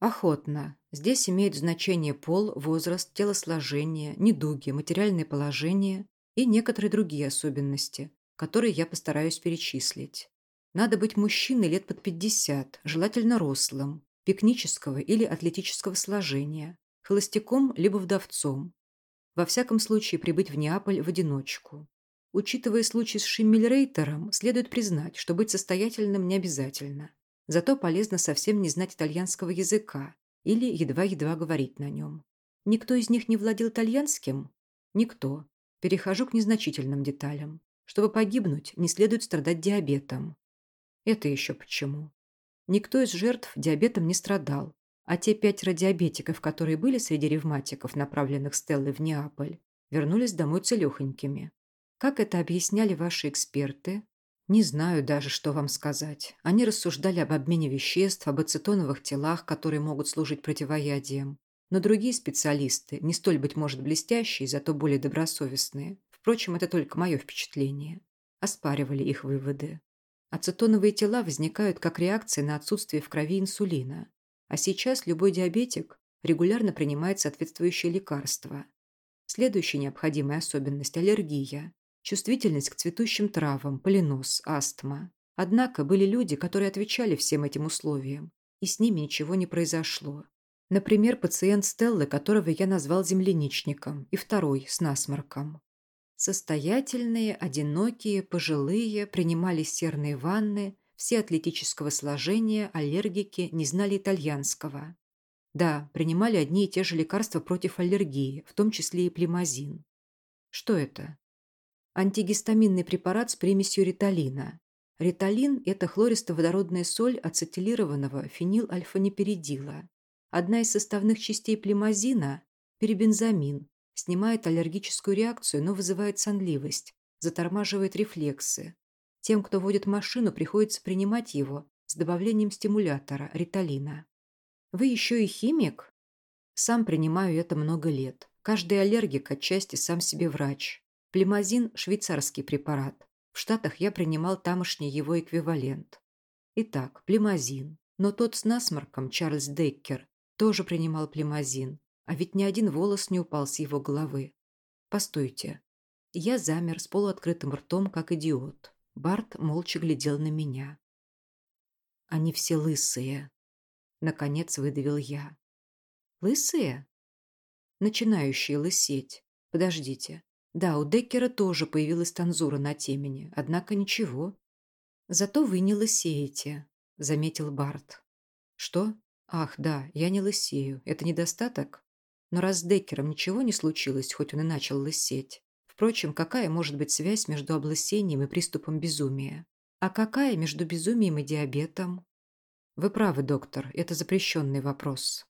Охотно. Здесь имеют значение пол, возраст, телосложение, недуги, материальное положение и некоторые другие особенности, которые я постараюсь перечислить. Надо быть мужчиной лет под 50, желательно рослым, пикнического или атлетического сложения, холостяком либо вдовцом. Во всяком случае прибыть в Неаполь в одиночку. Учитывая случай с Шиммельрейтером, следует признать, что быть состоятельным не обязательно. Зато полезно совсем не знать итальянского языка или едва-едва говорить на нем. Никто из них не владел итальянским? Никто. Перехожу к незначительным деталям. Чтобы погибнуть, не следует страдать диабетом. Это еще почему? Никто из жертв диабетом не страдал, а те пятеро диабетиков, которые были среди ревматиков, направленных Стеллой в Неаполь, вернулись домой целехонькими. Как это объясняли ваши эксперты? Не знаю даже, что вам сказать. Они рассуждали об обмене веществ, об ацетоновых телах, которые могут служить противоядием. Но другие специалисты, не столь, быть может, блестящие, зато более добросовестные, впрочем, это только мое впечатление, оспаривали их выводы. Ацетоновые тела возникают как реакция на отсутствие в крови инсулина. А сейчас любой диабетик регулярно принимает соответствующие лекарства. Следующая необходимая особенность – аллергия. Чувствительность к цветущим травам, полинос, астма. Однако были люди, которые отвечали всем этим условиям, и с ними ничего не произошло. Например, пациент Стеллы, которого я назвал земляничником, и второй с насморком. Состоятельные, одинокие, пожилые, принимали серные ванны, все атлетического сложения, аллергики, не знали итальянского. Да, принимали одни и те же лекарства против аллергии, в том числе и плимазин. Что это? Антигистаминный препарат с примесью риталина. Риталин – это хлористо-водородная соль ацетилированного фенилальфаниперидила. Одна из составных частей плимазина – перебензамин, снимает аллергическую реакцию, но вызывает сонливость, затормаживает рефлексы. Тем, кто водит машину, приходится принимать его с добавлением стимулятора – риталина. Вы еще и химик? Сам принимаю это много лет. Каждый аллергик отчасти сам себе врач. Плимазин – швейцарский препарат. В Штатах я принимал тамошний его эквивалент. Итак, плимазин. Но тот с насморком, Чарльз Деккер, тоже принимал плимазин. А ведь ни один волос не упал с его головы. Постойте. Я замер с полуоткрытым ртом, как идиот. Барт молча глядел на меня. «Они все лысые», — наконец выдавил я. «Лысые?» «Начинающие лысеть. Подождите. Да, у Деккера тоже появилась танзура на темени, однако ничего. Зато вы не лысеете, заметил Барт. Что? Ах, да, я не лысею. Это недостаток? Но раз с Деккером ничего не случилось, хоть он и начал лысеть. Впрочем, какая может быть связь между облысением и приступом безумия? А какая между безумием и диабетом? Вы правы, доктор, это запрещенный вопрос.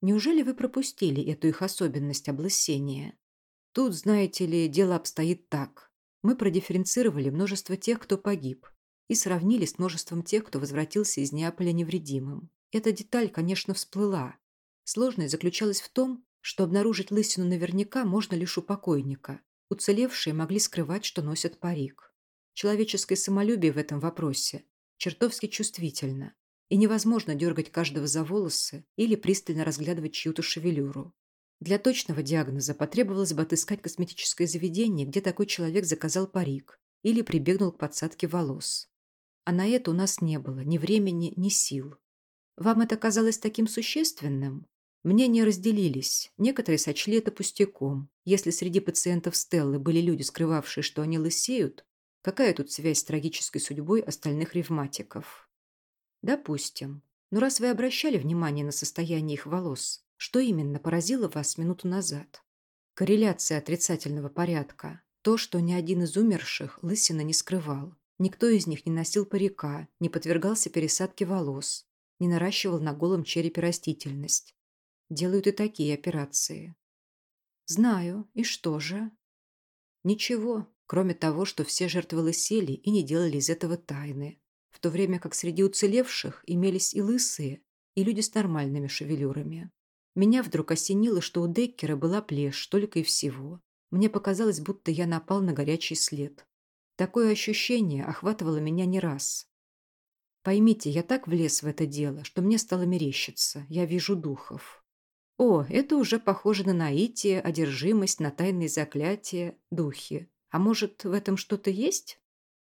Неужели вы пропустили эту их особенность облысения? Тут, знаете ли, дело обстоит так. Мы продифференцировали множество тех, кто погиб, и сравнили с множеством тех, кто возвратился из Неаполя невредимым. Эта деталь, конечно, всплыла. Сложность заключалась в том, что обнаружить лысину наверняка можно лишь у покойника. Уцелевшие могли скрывать, что носят парик. Человеческое самолюбие в этом вопросе чертовски чувствительно, и невозможно дергать каждого за волосы или пристально разглядывать чью-то шевелюру. Для точного диагноза потребовалось бы отыскать косметическое заведение, где такой человек заказал парик или прибегнул к подсадке волос. А на это у нас не было ни времени, ни сил. Вам это казалось таким существенным? Мнения разделились. Некоторые сочли это пустяком. Если среди пациентов Стеллы были люди, скрывавшие, что они лысеют, какая тут связь с трагической судьбой остальных ревматиков? Допустим. Но раз вы обращали внимание на состояние их волос, что именно поразило вас минуту назад? Корреляция отрицательного порядка. То, что ни один из умерших лысина не скрывал. Никто из них не носил парика, не подвергался пересадке волос, не наращивал на голом черепе растительность. Делают и такие операции. Знаю. И что же? Ничего, кроме того, что все жертвы лысели и не делали из этого тайны. В то время как среди уцелевших имелись и лысые, и люди с нормальными шевелюрами. Меня вдруг осенило, что у Деккера была плешь, только и всего. Мне показалось, будто я напал на горячий след. Такое ощущение охватывало меня не раз. Поймите, я так влез в это дело, что мне стало мерещиться. Я вижу духов. О, это уже похоже на наитие, одержимость, на тайные заклятия, духи. А может, в этом что-то есть?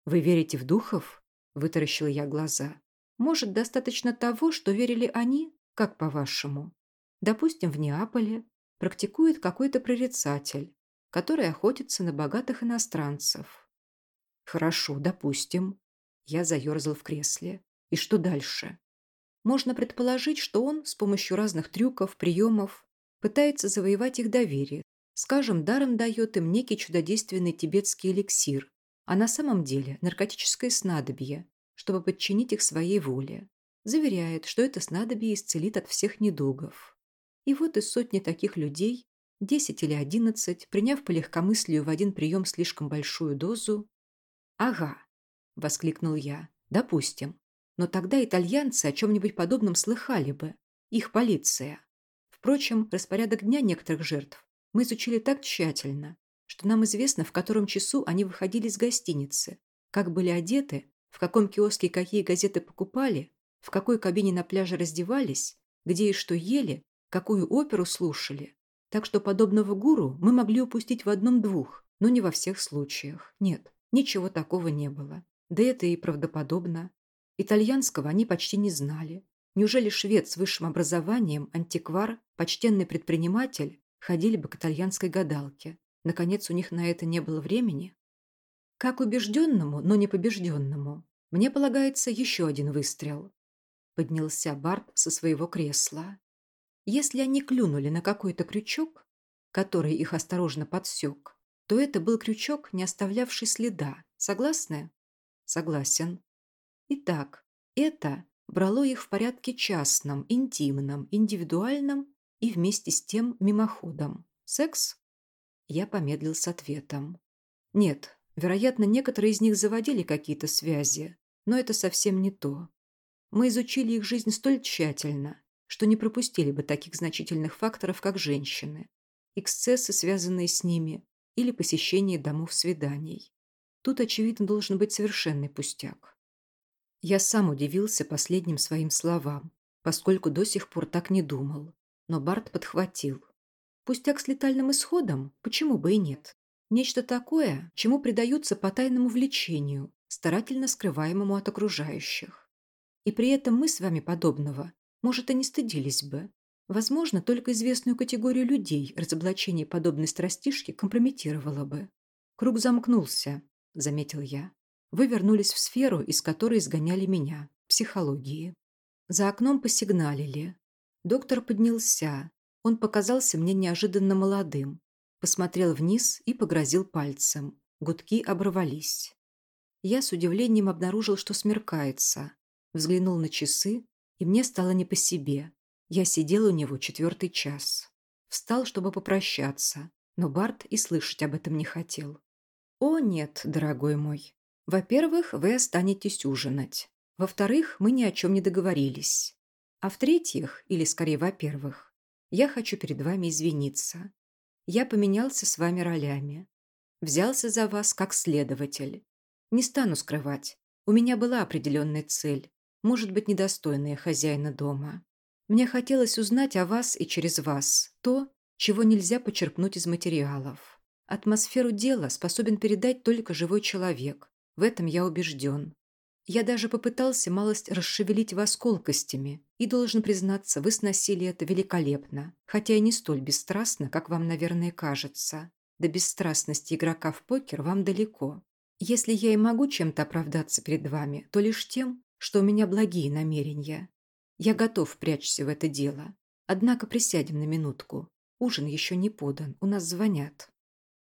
Вы верите в духов? Вытаращила я глаза. Может, достаточно того, что верили они? Как по-вашему? Допустим, в Неаполе практикует какой-то прорицатель, который охотится на богатых иностранцев. Хорошо, допустим. Я заерзал в кресле. И что дальше? Можно предположить, что он с помощью разных трюков, приемов пытается завоевать их доверие. Скажем, даром дает им некий чудодейственный тибетский эликсир, а на самом деле наркотическое снадобье, чтобы подчинить их своей воле. Заверяет, что это снадобье исцелит от всех недугов. И вот из сотни таких людей, 10 или 11, приняв по легкомыслию в один прием слишком большую дозу... «Ага», — воскликнул я, — «допустим. Но тогда итальянцы о чем-нибудь подобном слыхали бы. Их полиция. Впрочем, распорядок дня некоторых жертв мы изучили так тщательно, что нам известно, в котором часу они выходили из гостиницы, как были одеты, в каком киоске какие газеты покупали, в какой кабине на пляже раздевались, где и что ели, какую оперу слушали. Так что подобного гуру мы могли упустить в одном-двух, но не во всех случаях. Нет, ничего такого не было. Да это и правдоподобно. Итальянского они почти не знали. Неужели швед с высшим образованием, антиквар, почтенный предприниматель ходили бы к итальянской гадалке? Наконец, у них на это не было времени? Как убежденному, но не побежденному, мне полагается еще один выстрел. Поднялся Барт со своего кресла. Если они клюнули на какой-то крючок, который их осторожно подсек, то это был крючок, не оставлявший следа. Согласны? Согласен. Итак, это брало их в порядке частном, интимном, индивидуальном и вместе с тем мимоходом. Секс? Я помедлил с ответом. Нет, вероятно, некоторые из них заводили какие-то связи, но это совсем не то. Мы изучили их жизнь столь тщательно, что не пропустили бы таких значительных факторов, как женщины, эксцессы, связанные с ними, или посещение домов свиданий. Тут, очевидно, должен быть совершенный пустяк. Я сам удивился последним своим словам, поскольку до сих пор так не думал. Но Барт подхватил. Пустяк с летальным исходом? Почему бы и нет? Нечто такое, чему предаются по тайному влечению, старательно скрываемому от окружающих. И при этом мы с вами подобного, может, и не стыдились бы. Возможно, только известную категорию людей разоблачение подобной страстишки компрометировало бы. Круг замкнулся, заметил я. Вы вернулись в сферу, из которой изгоняли меня, психологии. За окном посигналили. Доктор поднялся. Он показался мне неожиданно молодым. Посмотрел вниз и погрозил пальцем. Гудки оборвались. Я с удивлением обнаружил, что смеркается. Взглянул на часы, и мне стало не по себе. Я сидел у него четвертый час. Встал, чтобы попрощаться, но Барт и слышать об этом не хотел. «О, нет, дорогой мой, во-первых, вы останетесь ужинать. Во-вторых, мы ни о чем не договорились. А в-третьих, или скорее во-первых, я хочу перед вами извиниться. Я поменялся с вами ролями. Взялся за вас как следователь. Не стану скрывать, у меня была определенная цель, может быть, недостойная хозяина дома. Мне хотелось узнать о вас и через вас то, чего нельзя почерпнуть из материалов. Атмосферу дела способен передать только живой человек, в этом я убежден. Я даже попытался малость расшевелить вас колкостями, и, должен признаться, вы сносили это великолепно, хотя и не столь бесстрастно, как вам, наверное, кажется. До бесстрастности игрока в покер вам далеко. Если я и могу чем-то оправдаться перед вами, то лишь тем, что у меня благие намерения. Я готов прячься в это дело. Однако присядем на минутку. Ужин еще не подан, у нас звонят.